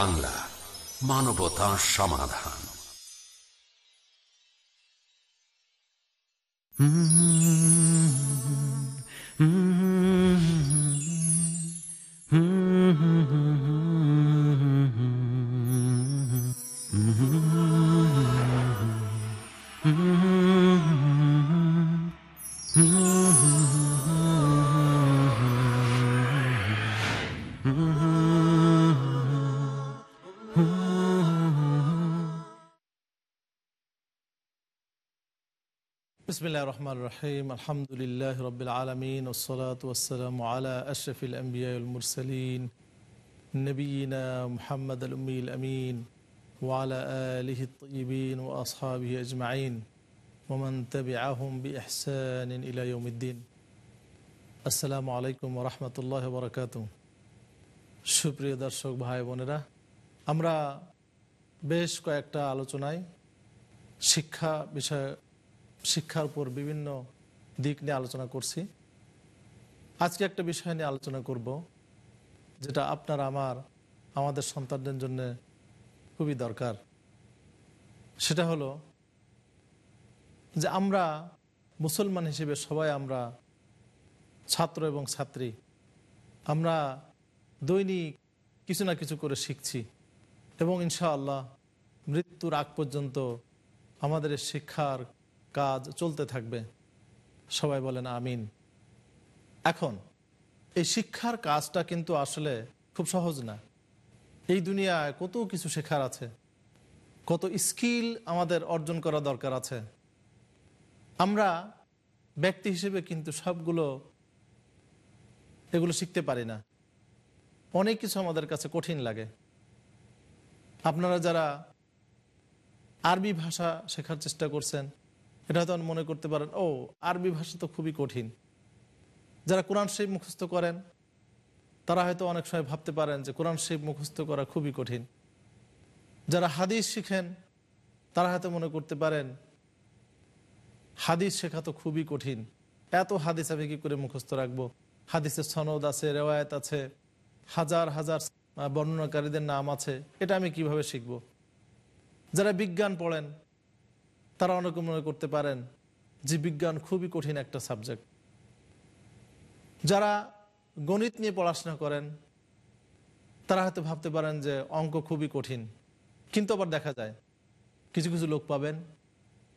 বাংলা মানবতা সমাধান। বিসমিল্লাহ রহমান রহিম আলহামদুলিল্লাহ রবিল আলমিন ওসলাত ওসালাম আলা আশরফিল আম্বিয়াল মুরসলিন নবীনা মোহাম্মদ আলমিল আমিন ওয়ালা আলিহি তৈবিন ও আসহাবি আজমাইন ওমন তবি আহম বি এহসান ইলাইউদ্দিন আসসালামু আলাইকুম রহমতুল্লাহ বরকাত সুপ্রিয় দর্শক ভাই বোনেরা, আমরা বেশ কয়েকটা আলোচনায় শিক্ষা বিষয় শিক্ষার উপর বিভিন্ন দিক নিয়ে আলোচনা করছি। আজকে একটা বিষয় নিয়ে আলোচনা করব, যেটা আপনার, আমার, আমাদের সন্তানদের জন্য খুবই দরকার। সেটা হলো যে আমরা মুসলমান হিসেবে সবাই আমরা ছাত্র এবং ছাত্রী। আমরা দৈনিক কিছু না কিছু করে শিখছি এবং ইনশাআল্লাহ মৃত্যুর আগ পর্যন্ত আমাদের শিক্ষার কাজ চলতে থাকবে। সবাই বলেন আমিন। এখন, এই শিক্ষার কাজটা কিন্তু আসলে খুব সহজ না। এই দুনিয়ায় কত কিছু শেখার আছে। কত স্কিল আমাদের অর্জন করা দরকার আছে। আমরা ব্যক্তি হিসেবে কিন্তু সবগুলো, এগুলো শিখতে পারি না। অনেক কিছু আমাদের কাছে কঠিন লাগে। আপনারা যারা আরবি ভাষা শেখার চেষ্টা করছেন এটা হয়তো মনে করতে পারেন, ও, আরবি ভাষা তো খুবই কঠিন। যারা কোরআন শরীফ মুখস্থ করেন, তারা হয়তো অনেক সময় ভাবতে পারেন যে কোরআন শরীফ মুখস্থ করা খুবই কঠিন। যারা হাদিস শিখেন, তারা হয়তো মনে করতে পারেন, হাদিস শেখা তো খুবই কঠিন। এত হাদিস আমি কি করে মুখস্থ রাখব? হাদিসের সনদ আছে, রেওয়ায়ত আছে, হাজার হাজার বর্ণনাকারীদের নাম আছে, এটা আমি কীভাবে শিখব? যারা বিজ্ঞান পড়েন তারা অনেকে মনে করতে পারেন। যে বিজ্ঞান খুবই কঠিন একটা সাবজেক্ট যারা গণিত নিয়ে পড়াশোনা করেন, তারা হয়তো ভাবতে পারেন যে অঙ্ক খুবই কঠিন। কিন্তু আবার দেখা যায়, কিছু কিছু লোক পাবেন,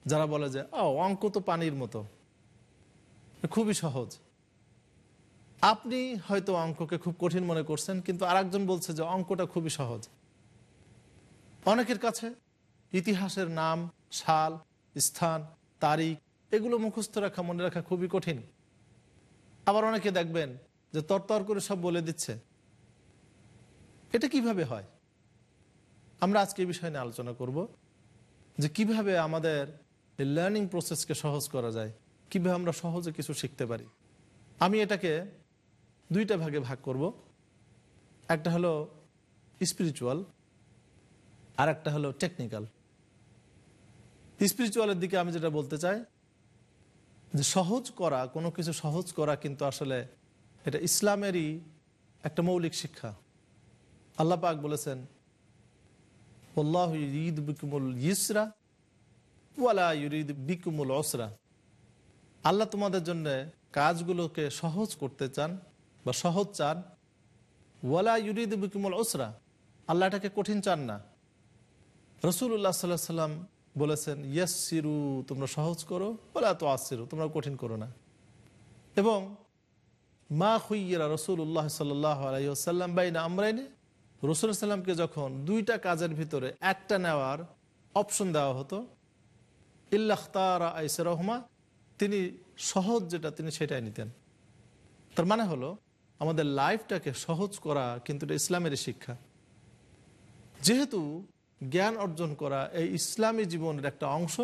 যারা বলে যে ও অঙ্ক তো পানির মতো। খুবই সহজ। আপনি হয়তো অঙ্ককে খুব কঠিন মনে করছেন, কিন্তু আরেকজন বলছে যে অঙ্কটা খুবই সহজ। অনেকের কাছে ইতিহাসের নাম, সাল স্থান, তারিখ, এগুলো মুখস্থ রাখা, মনে রাখা খুবই কঠিন। আবার অনেকে দেখবেন যে তরতর করে সব বলে দিচ্ছে। এটা কীভাবে হয়? আমরা আজকে এই বিষয় নিয়ে আলোচনা করব যে কীভাবে আমাদের লার্নিং প্রসেসকে সহজ করা যায়, কীভাবে আমরা সহজে কিছু শিখতে পারি। আমি এটাকে দুইটা ভাগে ভাগ করব। একটা হলো স্পিরিচুয়াল আর একটা হলো টেকনিক্যাল স্পিরিচুয়ালের দিকে আমি যেটা বলতে চাই, যে সহজ করা, কোনো কিছু সহজ করা কিন্তু আসলে এটা ইসলামেরই একটা মৌলিক শিক্ষা। আল্লাহ পাক বলেছেন, আল্লাহ ঈদ বিকুমুল ইসরা ওয়ালা ইউরিদ বিকুমুল অসরা আল্লাহ তোমাদের জন্য কাজগুলোকে সহজ করতে চান বা সহজ চান। ওয়ালা ইউরিদ বিকুমুল অসরা আল্লাহ এটাকে কঠিন চান না। রসুল্লাহ সাল্লাহ সাল্লাম বলেছেন ইয়াস সিরু তোমরা সহজ করো বলে তো আসিরু তোমরা কঠিন করো না। এবং, মা খুইয়েরা রসুল্লাহ সাল্লাহ আলাইসাল্লাম বাইনা আমরাইনে রসুল সাল্লামকে যখন দুইটা কাজের ভিতরে একটা নেওয়ার অপশন দেওয়া হতো ইল্লাখতারা আইসে রহমা তিনি সহজ যেটা, তিনি সেটাই নিতেন। তার মানে হলো, আমাদের লাইফটাকে সহজ করা কিন্তু এটা ইসলামের শিক্ষা। যেহেতু জ্ঞান অর্জন করা এই ইসলামী জীবনের একটা অংশ,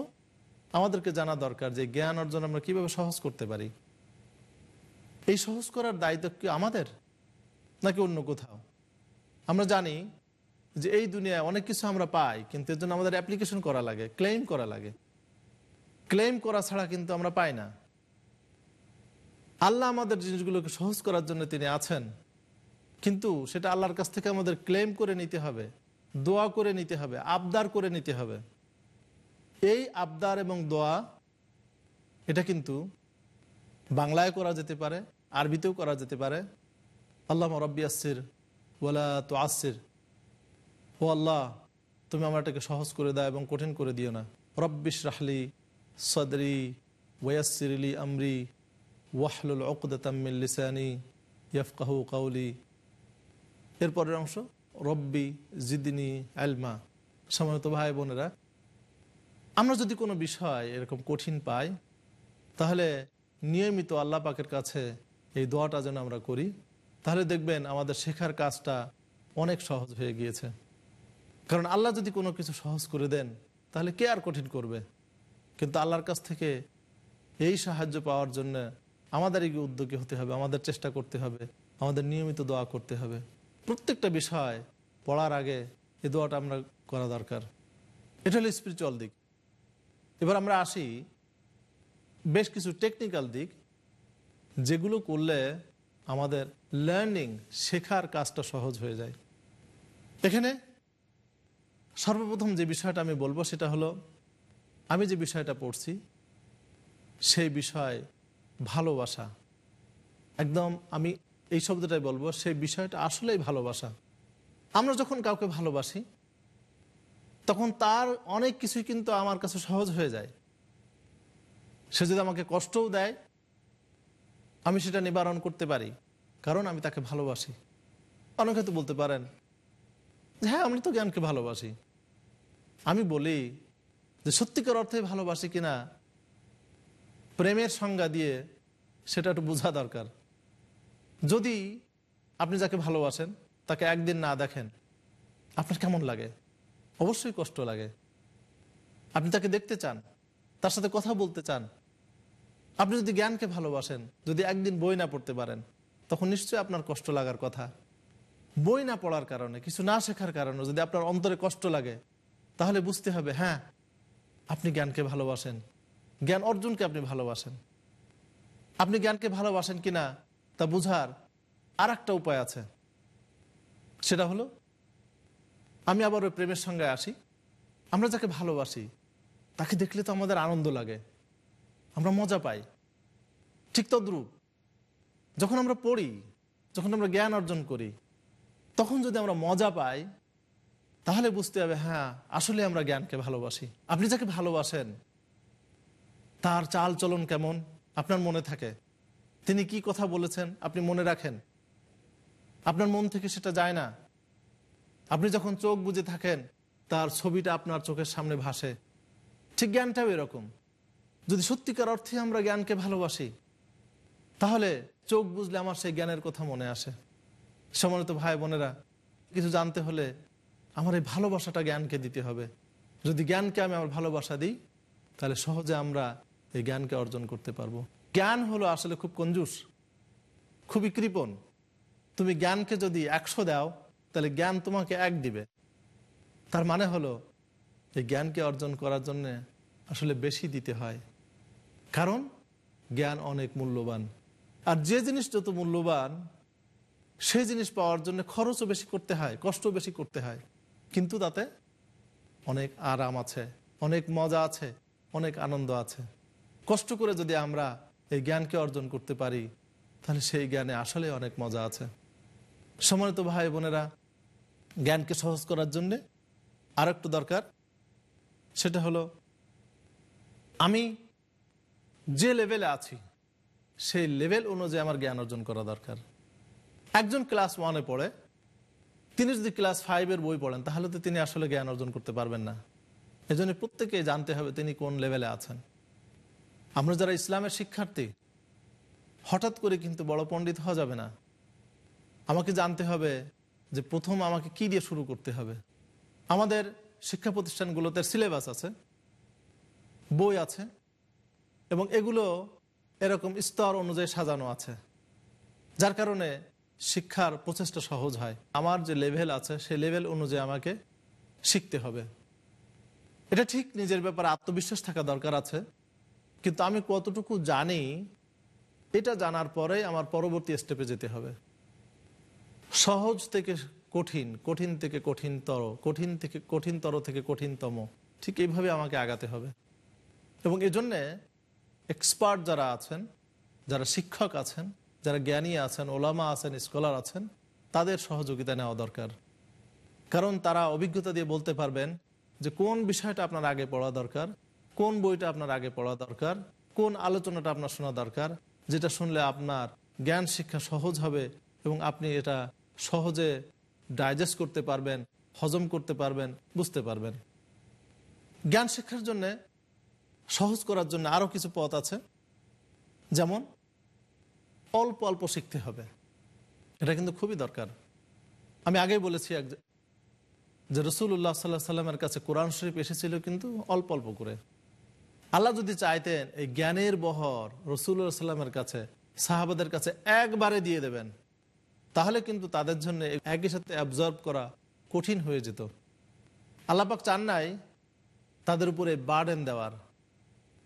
আমাদেরকে জানা দরকার যে জ্ঞান অর্জন আমরা কীভাবে সহজ করতে পারি। এই সহজ করার দায়িত্ব কি আমাদের, নাকি অন্য কোথাও? আমরা জানি যে এই দুনিয়ায় অনেক কিছু আমরা পাই, কিন্তু এর জন্য আমাদের অ্যাপ্লিকেশন করা লাগে ক্লেম করা লাগে। ক্লেম করা ছাড়া কিন্তু আমরা পাই না। আল্লাহ আমাদের জিনিসগুলোকে সহজ করার জন্য তিনি আছেন, কিন্তু সেটা আল্লাহর কাছ থেকে আমাদের ক্লেম করে নিতে হবে। দোয়া করে নিতে হবে, আবদার করে নিতে হবে। এই আবদার এবং দোয়া, এটা কিন্তু বাংলায় করা যেতে পারে, আরবিতেও করা যেতে পারে। আল্লাহ রব্বি আসির ওলা তো আসির ও আল্লাহ, তুমি আমার এটাকে সহজ করে দাও এবং কঠিন করে দিও না। রব্বিশ রাহলি সদরি ওয়াসিরলি আমরি, ওয়াহলুল অকদাতাম্মিল ইয়াফকাহু কাউলি এরপরের অংশ? রব্বি জিদিনী আলমা। সময়ত ভাই বোনেরা, আমরা যদি কোনো বিষয় এরকম কঠিন পাই, তাহলে নিয়মিত আল্লাহ পাকের কাছে এই দোয়াটা যেন আমরা করি। তাহলে দেখবেন আমাদের শেখার কাজটা অনেক সহজ হয়ে গিয়েছে। কারণ আল্লাহ যদি কোনো কিছু সহজ করে দেন, তাহলে কে আর কঠিন করবে? কিন্তু আল্লাহর কাছ থেকে এই সাহায্য পাওয়ার জন্য আমাদের এগিয়ে উদ্যোগী হতে হবে, আমাদের চেষ্টা করতে হবে, আমাদের নিয়মিত দোয়া করতে হবে। প্রত্যেকটা বিষয় পড়ার আগে এ দোয়াটা আমরা করা দরকার। এটা হলো স্পিরিচুয়াল দিক। এবার আমরা আসি বেশ কিছু টেকনিক্যাল দিক, যেগুলো করলে আমাদের লার্নিং শেখার কাজটা সহজ হয়ে যায়। এখানে সর্বপ্রথম যে বিষয়টা আমি বলব সেটা হলো, আমি যে বিষয়টা পড়ছি, সেই বিষয় ভালোবাসা। একদম আমি এই শব্দটাই বলব, সেই বিষয়টা আসলেই ভালোবাসা। আমরা যখন কাউকে ভালোবাসি, তখন তার অনেক কিছুই কিন্তু আমার কাছে সহজ হয়ে যায়। সে যদি আমাকে কষ্টও দেয়, আমি সেটা নিবারণ করতে পারি, কারণ আমি তাকে ভালোবাসি। অনেক হয়তো বলতে পারেন হ্যাঁ আমি তো জ্ঞানকে ভালোবাসি। আমি বলি যে সত্যিকার অর্থে ভালোবাসি কিনা, প্রেমের সংজ্ঞা দিয়ে সেটা একটু বোঝা দরকার। যদি আপনি যাকে ভালোবাসেন, তাকে একদিন না দেখেন, আপনার কেমন লাগে? অবশ্যই কষ্ট লাগে। আপনি তাকে দেখতে চান, তার সাথে কথা বলতে চান। আপনি যদি জ্ঞানকে ভালোবাসেন, যদি একদিন বই না পড়তে পারেন, তখন নিশ্চয়ই আপনার কষ্ট লাগার কথা। বই না পড়ার কারণে, কিছু না শেখার কারণে যদি আপনার অন্তরে কষ্ট লাগে, তাহলে বুঝতে হবে হ্যাঁ আপনি জ্ঞানকে ভালোবাসেন। জ্ঞান অর্জনকে আপনি ভালোবাসেন। আপনি জ্ঞানকে ভালোবাসেন কিনা তা বুঝার আর একটা উপায় আছে। সেটা হলো, আমি আবার ওই প্রেমের সঙ্গে আসি। আমরা যাকে ভালোবাসি, তাকে দেখলে তো আমাদের আনন্দ লাগে। আমরা মজা পাই। ঠিক তদ্রূপ, যখন আমরা পড়ি, যখন আমরা জ্ঞান অর্জন করি, তখন যদি আমরা মজা পাই, তাহলে বুঝতে হবে হ্যাঁ আসলে আমরা জ্ঞানকে ভালোবাসি। আপনি যাকে ভালোবাসেন, তার চাল চলন কেমন? আপনার মনে থাকে। তিনি কি কথা বলেছেন? আপনি মনে রাখেন? আপনার মন থেকে সেটা যায় না। আপনি যখন চোখ বুঝে থাকেন, তার ছবিটা আপনার চোখের সামনে ভাসে। ঠিক জ্ঞানটাও এরকম। যদি সত্যিকার অর্থে আমরা জ্ঞানকে ভালোবাসি, তাহলে চোখ বুঝলে আমার সেই জ্ঞানের কথা মনে আসে। সমানিত ভাই বোনেরা, কিছু জানতে হলে আমার এই ভালোবাসাটা জ্ঞানকে দিতে হবে। যদি জ্ঞানকে আমি আমার ভালোবাসা দিই, তাহলে সহজে আমরা এই জ্ঞানকে অর্জন করতে পারব। জ্ঞান হলো আসলে খুব কঞ্জুস, খুবই কৃপণ। তুমি জ্ঞানকে যদি একশো দাও, তাহলে জ্ঞান তোমাকে এক দিবে। তার মানে হলো, এই জ্ঞানকে অর্জন করার জন্য আসলে বেশি দিতে হয়। কারণ, জ্ঞান অনেক মূল্যবান। আর যে জিনিস যত মূল্যবান, সেই জিনিস পাওয়ার জন্য খরচও বেশি করতে হয় কষ্ট বেশি করতে হয়। কিন্তু তাতে অনেক আরাম আছে, অনেক মজা আছে, অনেক আনন্দ আছে। কষ্ট করে যদি আমরা এই জ্ঞানকে অর্জন করতে পারি, তাহলে সেই জ্ঞানে আসলে অনেক মজা আছে। সম্মানিত ভাই বোনেরা, জ্ঞানকে সহজ করার জন্যে আর একটু দরকার, সেটা হলো আমি যে লেভেলে আছি, সেই লেভেল অনুযায়ী আমার জ্ঞান অর্জন করা দরকার। একজন ক্লাস ওয়ানে পড়ে, তিনি যদি ক্লাস ফাইভের বই পড়েন, তাহলে তো তিনি আসলে জ্ঞান অর্জন করতে পারবেন না। এজন্য প্রত্যেকে জানতে হবে তিনি কোন লেভেলে আছেন। আমরা যারা ইসলামের শিক্ষার্থী, হঠাৎ করে কিন্তু বড় পণ্ডিত হওয়া যাবে না। আমাকে জানতে হবে যে প্রথম আমাকে কি দিয়ে শুরু করতে হবে। আমাদের শিক্ষা প্রতিষ্ঠানগুলোতে সিলেবাস আছে, বই আছে, এবং এগুলো এরকম স্তর অনুযায়ী সাজানো আছে, যার কারণে শিক্ষার প্রচেষ্টা সহজ হয়। আমার যে লেভেল আছে, সেই লেভেল অনুযায়ী আমাকে শিখতে হবে। এটা ঠিক নিজের ব্যাপারে আত্মবিশ্বাস থাকা দরকার আছে কিন্তু আমি কতটুকু জানি, এটা জানার পরে আমার পরবর্তী স্টেপে যেতে হবে। সহজ থেকে কঠিন কঠিন থেকে কঠিনতর, কঠিন থেকে, কঠিনতর থেকে কঠিনতম, ঠিক এইভাবে আমাকে আগাতে হবে। এবং এজন্যে এক্সপার্ট যারা আছেন, যারা শিক্ষক আছেন, যারা জ্ঞানী আছেন, ওলামা আছেন স্কলার আছেন, তাদের সহযোগিতা নেওয়া দরকার। কারণ তারা অভিজ্ঞতা দিয়ে বলতে পারবেন যে কোন বিষয়টা আপনার আগে পড়া দরকার কোন বইটা আপনার আগে পড়া দরকার? কোন আলোচনাটা আপনার শোনা দরকার? যেটা শুনলে আপনার জ্ঞান শিক্ষা সহজ হবে এবং আপনি এটা সহজে ডাইজেস্ট করতে পারবেন, হজম করতে পারবেন, বুঝতে পারবেন। জ্ঞান শিক্ষার জন্য, সহজ করার জন্য আরও কিছু পথ আছে। যেমন, অল্প অল্প শিখতে হবে। এটা কিন্তু খুবই দরকার। আমি আগেই বলেছি এক যে রসুল্লাহ সাল্লাহ সাল্লামের কাছে কোরআন শরীফ এসেছিল কিন্তু অল্প অল্প করে। আল্লাহ যদি চাইতেন, এই জ্ঞানের বহর রসুল্লাহ সাল্লামের কাছে, সাহাবাদের কাছে একবারে দিয়ে দেবেন, তাহলে কিন্তু তাদের জন্য একই সাথে অ্যাবজর্ব করা কঠিন হয়ে যেত। আল্লাপাক চান নাই তাদের উপরে বার্ডেন দেওয়ার।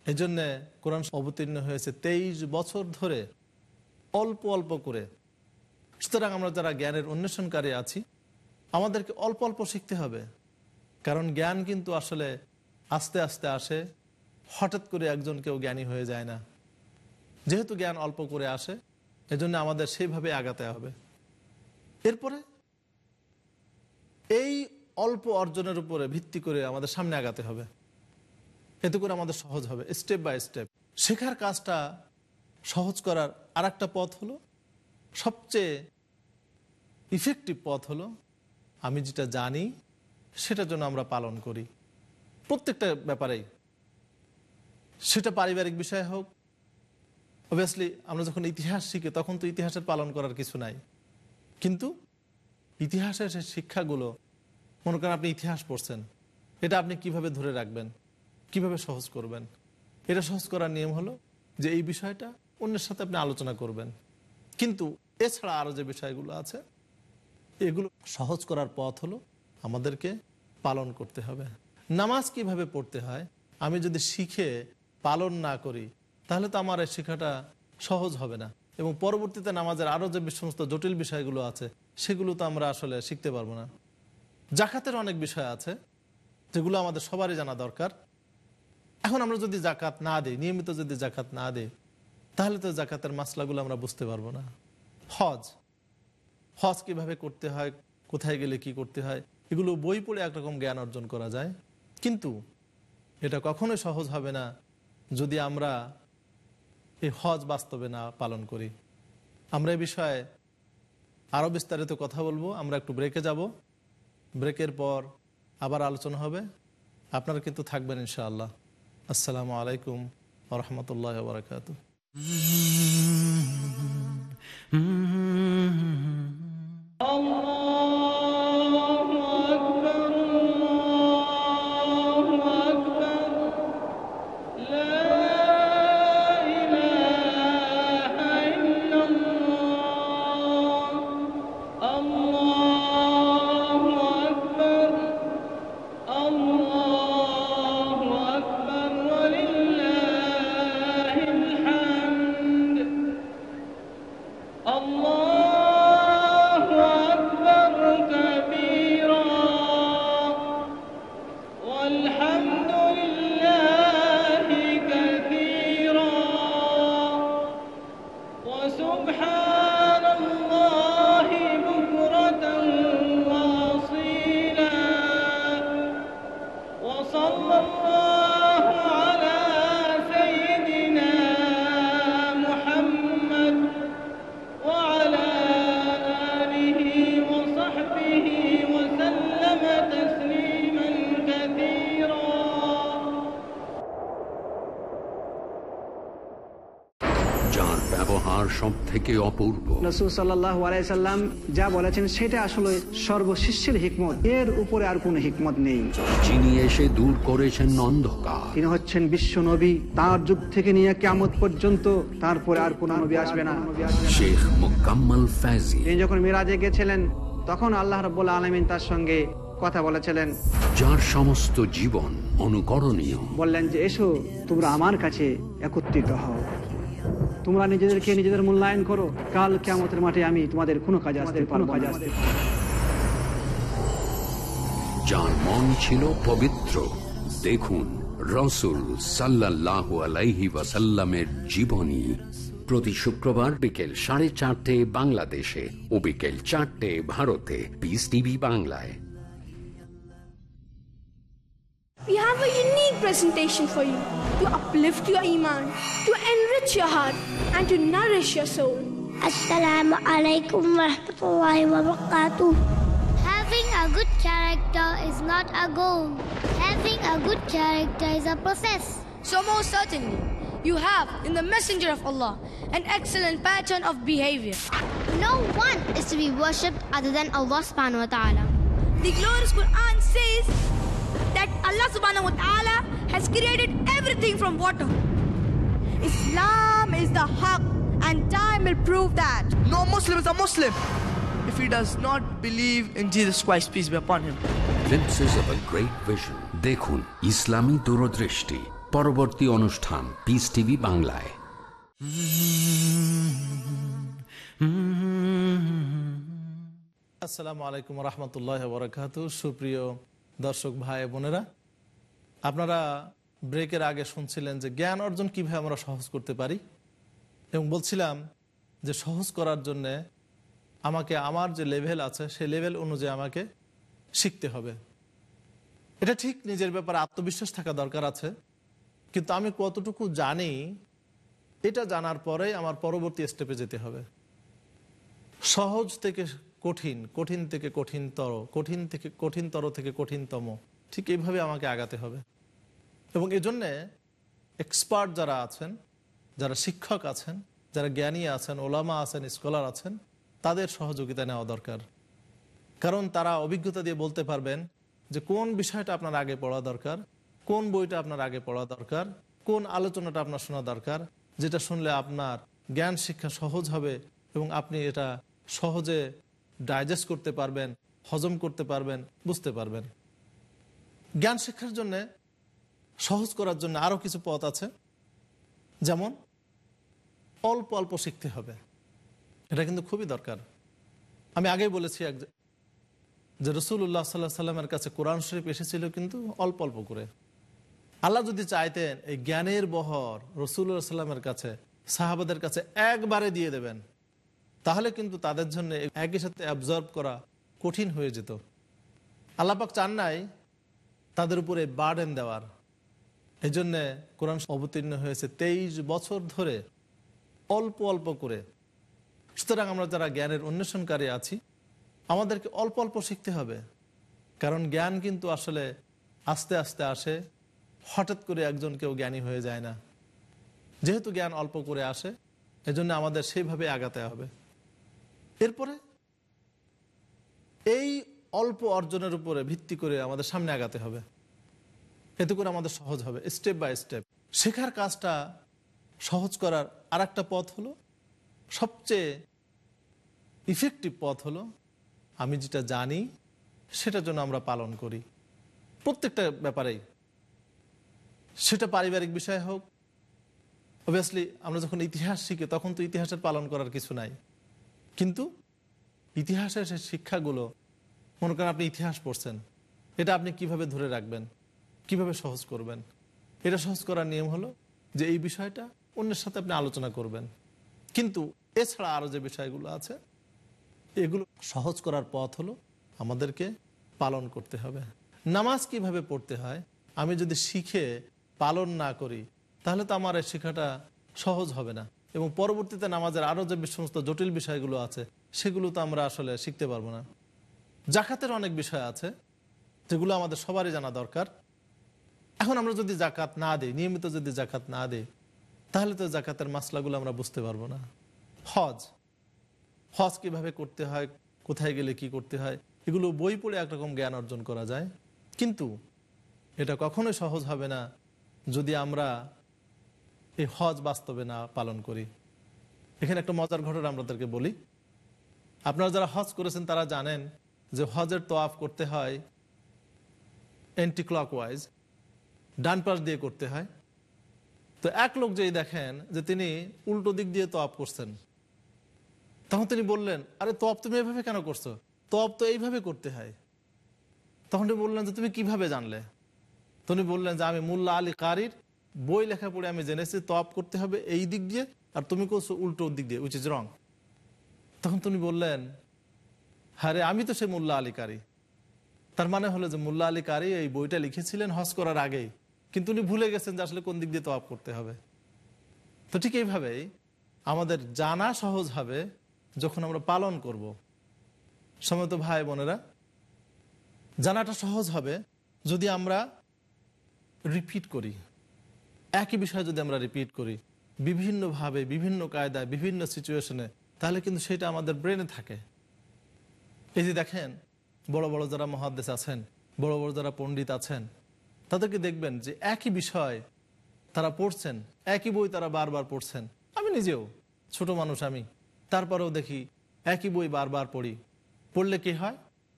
এই জন্যে কোরআন অবতীর্ণ হয়েছে তেইশ বছর ধরে, অল্প অল্প করে। সুতরাং আমরা যারা জ্ঞানের অন্বেষণকারী আছি, আমাদেরকে অল্প অল্প শিখতে হবে। কারণ জ্ঞান কিন্তু আসলে আস্তে আস্তে আসে হঠাৎ করে একজন কেউ জ্ঞানী হয়ে যায় না। যেহেতু জ্ঞান অল্প করে আসে, এজন্য আমাদের সেইভাবে আগাতে হবে। এরপরে এই অল্প অর্জনের উপরে ভিত্তি করে আমাদের সামনে আগাতে হবে। এতে করে আমাদের সহজ হবে স্টেপ বাই স্টেপ শেখার কাজটা সহজ করার আর একটা পথ হলো, সবচেয়ে ইফেক্টিভ পথ হলো, আমি যেটা জানি, সেটার জন্য আমরা পালন করি। প্রত্যেকটা ব্যাপারেই। সেটা পারিবারিক বিষয় হোক। অবভিয়াসলি আমরা যখন ইতিহাস শিখি, তখন তো ইতিহাসের পালন করার কিছু নাই। কিন্তু ইতিহাসের সে শিক্ষাগুলো, মনে করেন আপনি ইতিহাস পড়ছেন, এটা আপনি কীভাবে ধরে রাখবেন? কীভাবে সহজ করবেন? এটা সহজ করার নিয়ম হলো যে এই বিষয়টা অন্যের সাথে আপনি আলোচনা করবেন। কিন্তু এছাড়া আরও যে বিষয়গুলো আছে, এগুলো সহজ করার পথ হলো আমাদেরকে পালন করতে হবে। নামাজ কীভাবে পড়তে হয়? আমি যদি শিখে পালন না করি, তাহলে তো আমার এই শেখাটা সহজ হবে না। এবং পরবর্তীতে নামাজের আরও যে সমস্ত জটিল বিষয়গুলো আছে, সেগুলো তো আমরা আসলে শিখতে পারব না। জাকাতের অনেক বিষয় আছে, যেগুলো আমাদের সবারই জানা দরকার। এখন আমরা যদি জাকাত না দিই, নিয়মিত যদি জাকাত না দিই, তাহলে তো জাকাতের মাসলাগুলো আমরা বুঝতে পারব না। হজ হজ কীভাবে করতে হয়, কোথায় গেলে কি করতে হয়, এগুলো বই পড়ে একরকম জ্ঞান অর্জন করা যায়। কিন্তু এটা কখনোই সহজ হবে না। যদি আমরা এই হজ বাস্তবে না পালন করি, আমরা এ বিষয়ে আরও বিস্তারিত কথা বলব। আমরা একটু ব্রেকে যাব। ব্রেকের পর আবার আলোচনা হবে। আপনারা কিন্তু থাকবেন ইনশাআল্লাহ। আসসালামু আলাইকুম রহমতুল্লাহ বারকাত যার থেকে অপূর্ব। রসুল আলাইসাল্লাম যা বলেছেন সেটা আসলে সর্বশিষ্যের হিকমত। এর উপরে আর কোনো হিকমত নেই। যিনি এসে দূর করেছেন অন্ধকার। তিনি হচ্ছেন বিশ্ব নবী। তার যুগ থেকে নিয়ে কেমত পর্যন্ত তারপরে আর কোন নবী আসবে না। শেখ মোকাম্মল ফ্যাজি। তিনি যখন মিরাজে গেছিলেন তখন আল্লাহ রব্বুল আলমিন তার সঙ্গে কথা বলেছিলেন। যার সমস্ত জীবন অনুকরণীয়। বললেন যে এসো তোমরা আমার কাছে একত্রিত হও। তোমরা নিজেদেরকে নিজেদের মূল্যায়ন করো। কাল কেমতের মাঠে আমি তোমাদের কোনো কাজে আসতে কোনো কাজে আসতে যার মন ছিল পবিত্র দেখুন রসুল সাল্লাহ আলাইহি ওয়াসাল্লামের জীবনী। প্রতি শুক্রবার বিকেল সাড়ে চারটে বাংলাদেশে ও বিকেল চারটে ভারতে। পিস টিভি বাংলায়। We have a unique presentation for you to uplift your iman, to enrich your heart, and to nourish your soul. Assalamu alaikum warahmatullahi wabarakatuh. Having a good character is not a goal. Having a good character is a process. So most certainly, you have in the Messenger of Allah an excellent pattern of behavior. No one is to be worshipped other than Allah subhanahu wa ta'ala. The glorious Quran says that Allah subhanahu wa ta'ala has created everything from water. Islam is the haqq and time will prove that. No Muslim is a Muslim if he does not believe in Jesus Christ, peace be upon him. glimpses of a great vision দেখুন ইসলামী দূরদৃষ্টি পরবর্তী অনুষ্ঠান peace TV বাংলায় আসসালামু আলাইকুম রহমতুল্লাহ বরকাত সুপ্রিয় দর্শক ভাই বোনেরা, আপনারা ব্রেকের আগে শুনছিলেন যে জ্ঞান অর্জন কীভাবে আমরা সহজ করতে পারি? এবং বলছিলাম যে সহজ করার জন্যে আমাকে আমার যে লেভেল আছে, সেই লেভেল অনুযায়ী আমাকে শিখতে হবে। এটা ঠিক নিজের ব্যাপারে আত্মবিশ্বাস থাকা দরকার আছে, কিন্তু আমি কতটুকু জানি, এটা জানার পরেই আমার পরবর্তী স্টেপে যেতে হবে। সহজ থেকে কঠিন কঠিন থেকে কঠিনতর, কঠিন থেকে কঠিনতর থেকে কঠিনতম, ঠিক এইভাবে আমাকে আগাতে হবে। এবং এজন্যে এক্সপার্ট যারা আছেন, যারা শিক্ষক আছেন, যারা জ্ঞানী আছেন, ওলামা আছেন স্কলার আছেন, তাদের সহযোগিতা নেওয়া দরকার। কারণ তারা অভিজ্ঞতা দিয়ে বলতে পারবেন যে কোন বিষয়টা আপনার আগে পড়া দরকার, কোন বইটা আপনার আগে পড়া দরকার, কোন আলোচনাটা আপনার শোনা দরকার, যেটা শুনলে আপনার জ্ঞান শিক্ষা সহজ হবে এবং আপনি এটা সহজে ডাইজেস্ট করতে পারবেন, হজম করতে পারবেন, বুঝতে পারবেন। জ্ঞান শিক্ষার জন্য, সহজ করার জন্য আরও কিছু পথ আছে। যেমন, অল্প অল্প শিখতে হবে। এটা কিন্তু খুবই দরকার। আমি আগেই বলেছি এক যে রসুল্লাহ সাল্লাহ সাল্লামের কাছে কোরআন শরীফ এসেছিল কিন্তু অল্প অল্প করে। আল্লাহ যদি চাইতেন, এই জ্ঞানের বহর রসুল্লাহ সাল্লামের কাছে, সাহাবাদের কাছে একবারে দিয়ে দেবেন তাহলে কিন্তু তাদের জন্য একই সাথে অ্যাবজর্ব করা কঠিন হয়ে যেত। আল্লাপাক চান নাই তাদের উপরে বার্ডেন দেওয়ার। এই জন্যে কোরআন অবতীর্ণ হয়েছে তেইশ বছর ধরে অল্প অল্প করে। সুতরাং আমরা যারা জ্ঞানের অন্বেষণকারী আছি, আমাদেরকে অল্প অল্প শিখতে হবে। কারণ জ্ঞান কিন্তু আসলে আস্তে আস্তে আসে, হঠাৎ করে একজন কেউ জ্ঞানী হয়ে যায় না। যেহেতু জ্ঞান অল্প করে আসে, এজন্য আমাদের সেইভাবে আগাতে হবে। এরপরে এই অল্প অর্জনের উপরে ভিত্তি করে আমাদের সামনে আগাতে হবে। এতে করে আমাদের সহজ হবে স্টেপ বাই স্টেপ শেখার কাজটা সহজ করার আর একটা পথ হলো, সবচেয়ে ইফেক্টিভ পথ হলো, আমি যেটা জানি সেটার জন্য আমরা পালন করি। প্রত্যেকটা ব্যাপারেই। সেটা পারিবারিক বিষয় হোক অবভিয়াসলি আমরা যখন ইতিহাস শিখি, তখন তো ইতিহাসের পালন করার কিছু নাই। কিন্তু ইতিহাসের সে শিক্ষাগুলো, মনে করেন আপনি ইতিহাস পড়ছেন, এটা আপনি কীভাবে ধরে রাখবেন, কীভাবে সহজ করবেন? এটা সহজ করার নিয়ম হলো যে এই বিষয়টা অন্যের সাথে আপনি আলোচনা করবেন। কিন্তু এছাড়া আরও যে বিষয়গুলো আছে, এগুলো সহজ করার পথ হলো আমাদেরকে পালন করতে হবে। নামাজ কীভাবে পড়তে হয়? আমি যদি শিখে পালন না করি, তাহলে তো আমার এই শেখাটা সহজ হবে না। এবং পরবর্তীতে নামাজের আরও যে সমস্ত জটিল বিষয়গুলো আছে, সেগুলো তো আমরা আসলে শিখতে পারব না। জাকাতের অনেক বিষয় আছে, যেগুলো আমাদের সবারই জানা দরকার। এখন আমরা যদি জাকাত না দিই, নিয়মিত যদি জাকাত না দিই, তাহলে তো জাকাতের মাসলাগুলো আমরা বুঝতে পারব না। হজ হজ কীভাবে করতে হয়, কোথায় গেলে কি করতে হয়, এগুলো বই পড়ে একরকম জ্ঞান অর্জন করা যায়। কিন্তু এটা কখনোই সহজ হবে না যদি আমরা এই হজ বাস্তবে না পালন করি। এখানে একটা মজার ঘটনা আমাদেরকে বলি। আপনারা যারা হজ করেছেন, তারা জানেন যে হজের তোয়াফ করতে হয় অ্যান্টি ক্লকওয়াইজ ডান পাশ দিয়ে করতে হয়। তো এক লোক যেই দেখেন যে তিনি উল্টো দিক দিয়ে তপ করছেন। তখন তিনি বললেন, আরে তপ তুমি এভাবে কেন করছ? তপ তো এইভাবে করতে হয়। তখন তিনি বললেন যে, তুমি কীভাবে জানলে? তিনি বললেন যে, আমি মুল্লা আলী কারির বই লেখা পড়ে আমি জেনেছি তপ করতে হবে এই দিক দিয়ে, আর তুমি করছ উল্টো দিক দিয়ে উইচ ইজ রং তখন তুমি বললেন হ্যাঁ আমি তো সে মোল্লা আলী কারি। তার মানে হলো যে মোল্লা আলী কারি এই বইটা লিখেছিলেন হজ করার আগেই। কিন্তু উনি ভুলে গেছেন যে আসলে কোন দিক দিয়ে তওয়াব করতে হবে। তো ঠিক এইভাবেই আমাদের জানা সহজ হবে যখন আমরা পালন করব। সময় তো ভাই বোনেরা, জানাটা সহজ হবে যদি আমরা রিপিট করি। একই বিষয় যদি আমরা রিপিট করি, বিভিন্নভাবে, বিভিন্ন কায়দায়, বিভিন্ন সিচুয়েশনে তাহলে কিন্তু সেটা আমাদের ব্রেনে থাকে। এই যে দেখেন, বড় বড় যারা মহাদ্দেশ আছেন, বড় বড় যারা পণ্ডিত আছেন, তাদেরকে দেখবেন যে একই বিষয় তারা পড়ছেন, একই বই তারা বারবার পড়ছেন। আমি নিজেও, ছোট মানুষ আমি। তারপরেও দেখি, একই বই বারবার পড়ি। পড়লে কি হয়?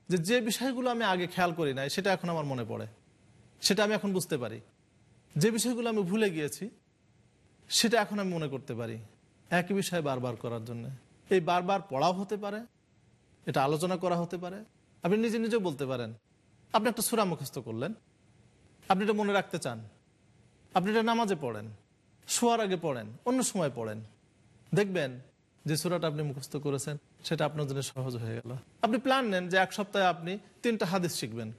যে যে বিষয়গুলো আমি আগে খেয়াল করি নাই, সেটা এখন আমার মনে পড়ে। সেটা আমি এখন বুঝতে পারি। যে বিষয়গুলো আমি ভুলে গিয়েছি, সেটা এখন আমি মনে করতে পারি। একই বিষয় বারবার করার জন্য। এই বারবার পড়াও হতে পারে, এটা আলোচনা করা হতে পারে। আপনি নিজে নিজেও বলতে পারেন, আপনি একটা সুরা মুখস্থ করলেন, আপনি এটা মনে রাখতে চান। আপনি এটা নামাজে পড়েন, শোয়ার আগে পড়েন, অন্য সময় পড়েন। দেখবেন যে সুরাটা আপনি মুখস্থ করেছেন, সেটা আপনার জন্য সহজ হয়ে গেল। আপনি প্ল্যান নেন যে এক সপ্তাহে আপনি তিনটা হাদিস শিখবেন।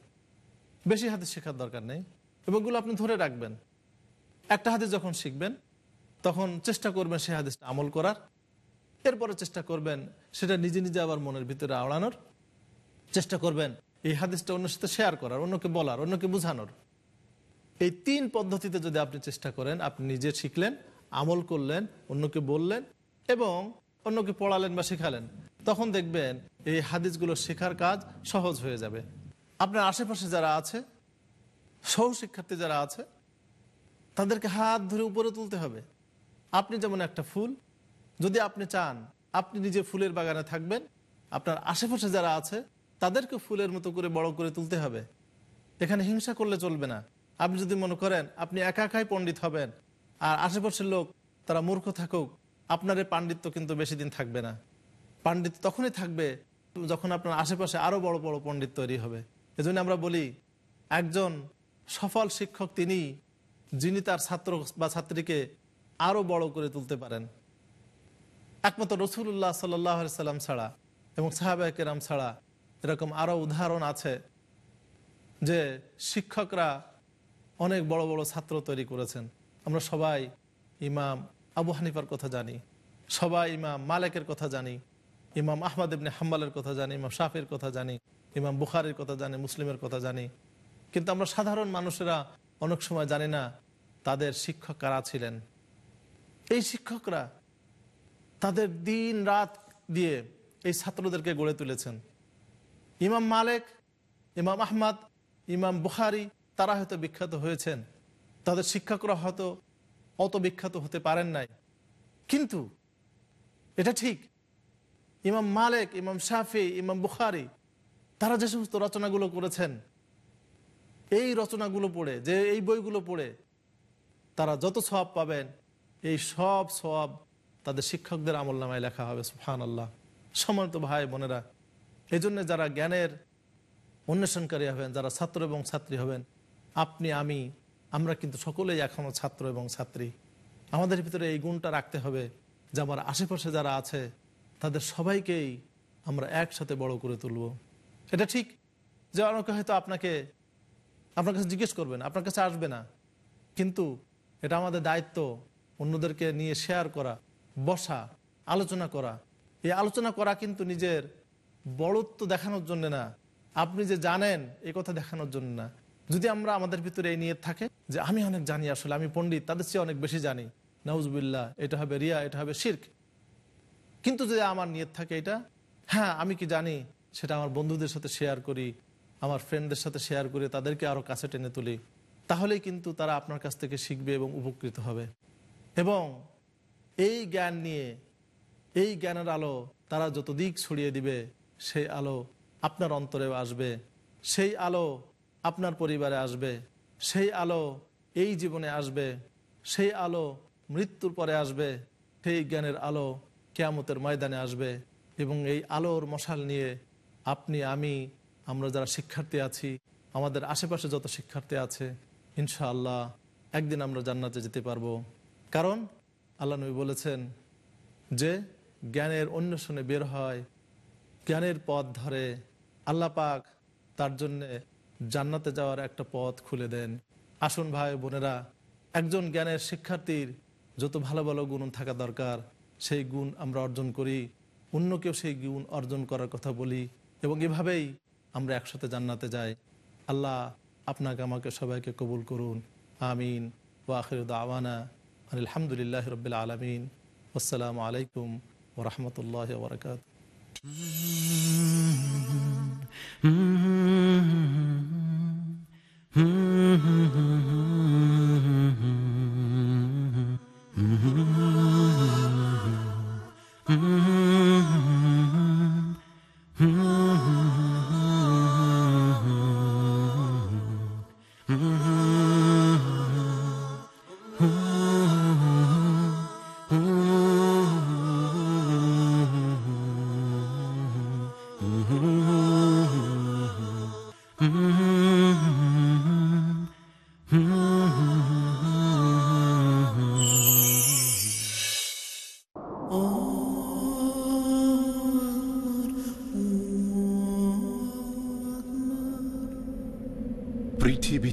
বেশি হাদিস শেখার দরকার নেই, এবং ওগুলো আপনি ধরে রাখবেন। একটা হাদিস যখন শিখবেন, তখন চেষ্টা করবেন সেই হাদিসটা আমল করার। এরপরে চেষ্টা করবেন সেটা নিজে নিজে আবার মনের ভিতরে আওড়ানোর। চেষ্টা করবেন এই হাদিসটা অন্যের সাথে শেয়ার করার, অন্যকে বলার, অন্যকে বোঝানোর। এই তিন পদ্ধতিতে যদি আপনি চেষ্টা করেন, আপনি নিজে শিখলেন, আমল করলেন, অন্যকে বললেন এবং অন্যকে পড়ালেন বা শেখালেন, তখন দেখবেন এই হাদিসগুলো শেখার কাজ সহজ হয়ে যাবে। আপনার আশেপাশে যারা আছে সহ শিক্ষার্থী যারা আছে তাদেরকে হাত ধরে উপরে তুলতে হবে। আপনি যেমন একটা ফুল, যদি আপনি চান আপনি নিজে ফুলের বাগানে থাকবেন, আপনার আশেপাশে যারা আছে তাদেরকে ফুলের মতো করে বড় করে তুলতে হবে। এখানে হিংসা করলে চলবে না। আপনি যদি মনে করেন আপনি একা একাই পণ্ডিত হবেন, আর আশেপাশের লোক তারা মূর্খ থাকুক, আপনার এই পাণ্ডিত্য কিন্তু বেশি দিন থাকবে না। পাণ্ডিত্য তখনই থাকবে যখন আপনার আশেপাশে আরও বড় বড় পণ্ডিত তৈরি হবে। এজন্য আমরা বলি, একজন সফল শিক্ষক তিনি যিনি তার ছাত্র বা ছাত্রীকে আরও বড় করে তুলতে পারেন। একমাত্র রসুল্লাহ সাল্লাহ সাল্লাম ছাড়া এবং সাহাবা কেরাম ছাড়া এরকম আরও উদাহরণ আছে যে শিক্ষকরা অনেক বড় বড় ছাত্র তৈরি করেছেন। আমরা সবাই ইমাম আবু হানিফার কথা জানি, সবাই ইমাম মালেকের কথা জানি, ইমাম আহমদ ইবনে হাম্বালের কথা জানি, ইমাম শাফির কথা জানি, ইমাম বুখারের কথা জানি, মুসলিমের কথা জানি। কিন্তু আমরা সাধারণ মানুষেরা অনেক সময় জানি না তাদের শিক্ষক কারা ছিলেন। এই শিক্ষকরা তাদের দিন রাত দিয়ে এই ছাত্রদেরকে গড়ে তুলেছেন। ইমাম মালেক, ইমাম আহমদ, ইমাম বুখারি, তারা হয়তো বিখ্যাত হয়েছেন। তাদের শিক্ষকরা হয়তো অত বিখ্যাত হতে পারেন নাই। কিন্তু এটা ঠিক, ইমাম মালেক, ইমাম শাফি, ইমাম বুখারি, তারা যে সমস্ত রচনাগুলো করেছেন এই রচনাগুলো পড়ে, যে এই বইগুলো পড়ে, তারা যত সব পাবেন, এই সব সব তাদের শিক্ষকদের আমল নামায় লেখা হবে সুফান আল্লাহ সমান্ত ভাই, বোনেরা এই জন্য যারা জ্ঞানের অন্বেষণকারী হবেন, যারা ছাত্র এবং ছাত্রী হবেন, আপনি, আমি, আমরা কিন্তু সকলেই এখনও ছাত্র এবং ছাত্রী। আমাদের ভিতরে এই গুণটা রাখতে হবে যে আমার আশেপাশে যারা আছে, তাদের সবাইকেই আমরা একসাথে বড় করে তুলব। এটা ঠিক যে অনেকে হয়তো আপনাকে আপনার কাছে জিজ্ঞেস করবেন, আপনার কাছে আসবে না। কিন্তু এটা আমাদের দায়িত্ব, অন্যদেরকে নিয়ে শেয়ার করা, বসা, আলোচনা করা। এই আলোচনা করা কিন্তু নিজের বড়ত্ব দেখানোর জন্য না। আপনি যে জানেন এই কথা দেখানোর জন্য না। যদি আমরা আমাদের ভিতরে এই নিয়ত থাকে যে, আমি অনেক জানি আসলে, আমি পণ্ডিত, তাদের চেয়ে অনেক বেশি জানি। নাউজবিল্লা এটা হবে রিয়া, এটা হবে শির্ক। কিন্তু যদি আমার নিয়ত থাকে এটা হ্যাঁ আমি কি জানি? সেটা আমার বন্ধুদের সাথে শেয়ার করি আমার ফ্রেন্ডদের সাথে শেয়ার করে তাদেরকে আরও কাছে টেনে তুলি। তাহলেই কিন্তু তারা আপনার কাছ থেকে শিখবে এবং উপকৃত হবে। এবং এই জ্ঞান নিয়ে, এই জ্ঞানের আলো তারা যত দিক ছড়িয়ে দিবে, সেই আলো আপনার অন্তরে আসবে। সেই আলো আপনার পরিবারে আসবে। সেই আলো এই জীবনে আসবে। সেই আলো মৃত্যুর পরে আসবে। সেই জ্ঞানের আলো কেয়ামতের ময়দানে আসবে। এবং এই আলোর মশাল নিয়ে আপনি, আমি আমরা যারা শিক্ষার্থী আছি, আমাদের আশেপাশে যত শিক্ষার্থী আছে, ইনশাআল্লাহ একদিন আমরা জান্নাতে যেতে পারব। কারণ আল্লাহ নবী বলেছেন যে, জ্ঞানের অন্বেষণে বের হয়, জ্ঞানের পথ ধরে। আল্লাহ পাক তার জন্যে জান্নাতে যাওয়ার একটা পথ খুলে দেন। আসুন ভাই বোনেরা, একজন জ্ঞানের শিক্ষার্থীর যত ভালো ভালো গুণ থাকা দরকার, সেই গুণ আমরা অর্জন করি। অন্যকেও সেই গুণ অর্জন করার কথা বলি। এবং এভাবেই আমরা একসাথে জান্নাতে যাই আল্লাহ আপনাকে আমাকে সবাইকে কবুল করুন আমিন ওয়াখির দাওয়ানা আলহামদুলিল্লাহ রবিল আলমিন আসসালামু আলাইকুম ওরহমতুল্লাহ বরকাত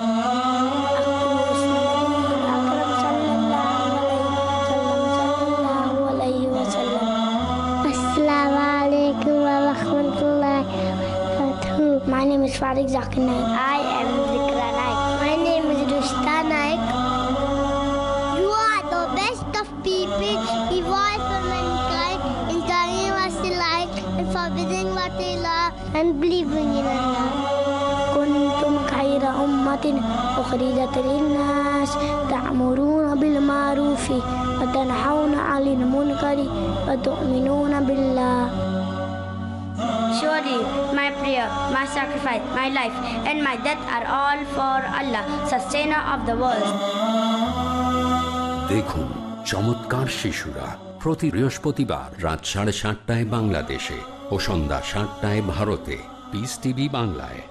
My name is Farid Zakir Naik. I am Zikra Naik. My name is Rushta Naik. You are the best of people, evolved for mankind, in telling what they like and forbidding what they love and believing in Allah. كنتم خير أمة أخرجت للناس تأمرون بالمعروف وتنحون عن المنكر وتؤمنون بالله Surely my prayer, my sacrifice, my life, and my death are all for Allah, sustainer of the world. দেখুন চমৎকার শিশুরা প্রতি বৃহস্পতিবার রাত সাড়ে সাতটায় বাংলাদেশে ও সন্ধ্যা সাতটায় ভারতে পিস টিভি বাংলায়